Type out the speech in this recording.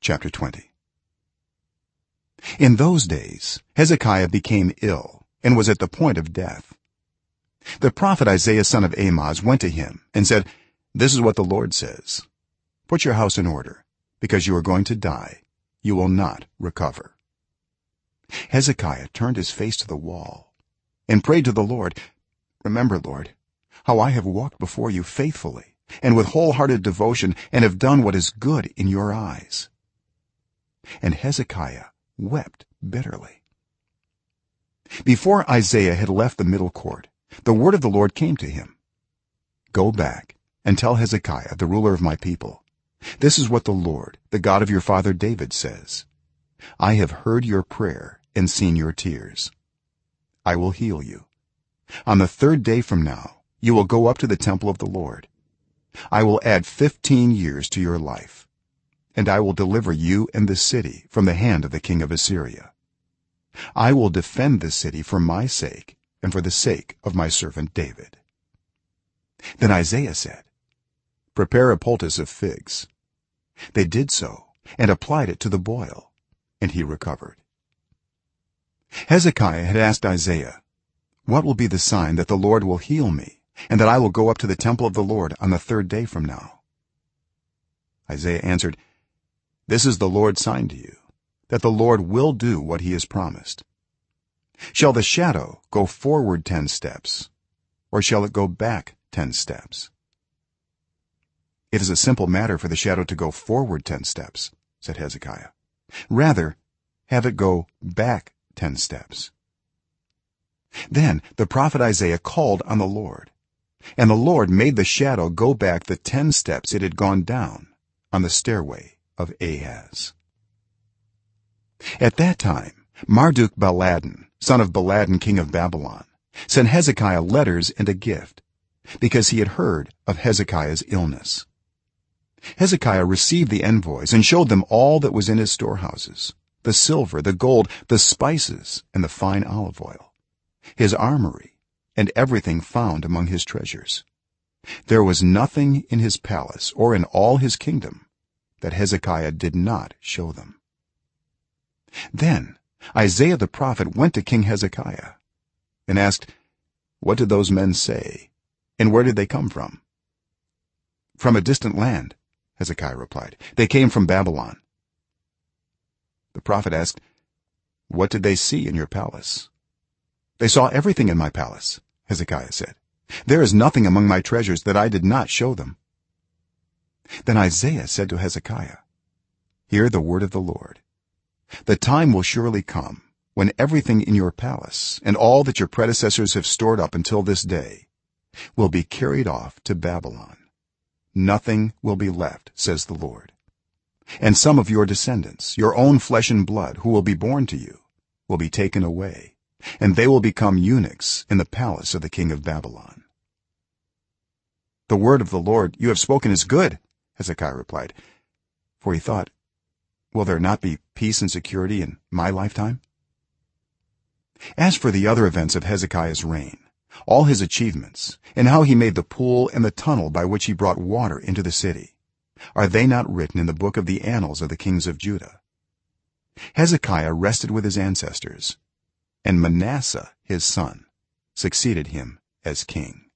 chapter 20 in those days hezekiah became ill and was at the point of death. The prophet isaiah son of amoz went to him and said this is what the lord says. Put your house in order. Because you are going to die you will not recover. Hezekiah turned his face to the wall and prayed to the lord remember lord how i have walked before you faithfully and with wholehearted devotion and have done what is good in your eyes and hezekiah wept bitterly. Before isaiah had left the middle court the word of the lord came to him. Go back and tell hezekiah the ruler of my people this is what the lord the god of your father david says. I have heard your prayer and seen your tears. I will heal you. On the third day from now you will go up to the temple of the lord. I will add 15 years to your life and i will deliver you and the city from the hand of the king of assyria. I will defend the city for my sake and for the sake of my servant david. Then isaiah said prepare a poultice of figs. They did so and applied it to the boil and he recovered. Hezekiah had asked isaiah what will be the sign that the lord will heal me and that i will go up to the temple of the lord on the third day from now? Isaiah answered this is the lord's sign to you that the lord will do what he has promised. Shall the shadow go forward 10 steps or shall it go back 10 steps? It is a simple matter for the shadow to go forward 10 steps said hezekiah. Rather have it go back 10 steps. Then the prophet isaiah called on the lord and the lord made the shadow go back the 10 steps it had gone down on the stairway of ahaz. At that time marduk baladan son of baladan king of babylon sent hezekiah letters and a gift because he had heard of hezekiah's illness. Hezekiah received the envoys and showed them all that was in his storehouses the silver the gold the spices and the fine olive oil his armory and everything found among his treasures. There was nothing in his palace or in all his kingdom that hezekiah did not show them. Then isaiah the prophet went to king hezekiah and asked what did those men say? And where did they come from? From a distant land hezekiah replied. They came from babylon. The prophet asked what did they see in your palace? They saw everything in my palace hezekiah said. There is nothing among my treasures that i did not show them then isaiah said to hezekiah hear the word of the lord. The time will surely come when everything in your palace and all that your predecessors have stored up until this day will be carried off to babylon. Nothing will be left says the lord. And some of your descendants your own flesh and blood who will be born to you will be taken away and they will become eunuchs in the palace of the king of babylon. The word of the lord you have spoken is good hezekiah replied for he thought will there not be peace and security in my lifetime? As for the other events of hezekiah's reign all his achievements and how he made the pool and the tunnel by which he brought water into the city are they not written in the book of the annals of the kings of judah? Hezekiah rested with his ancestors and manasseh his son succeeded him as king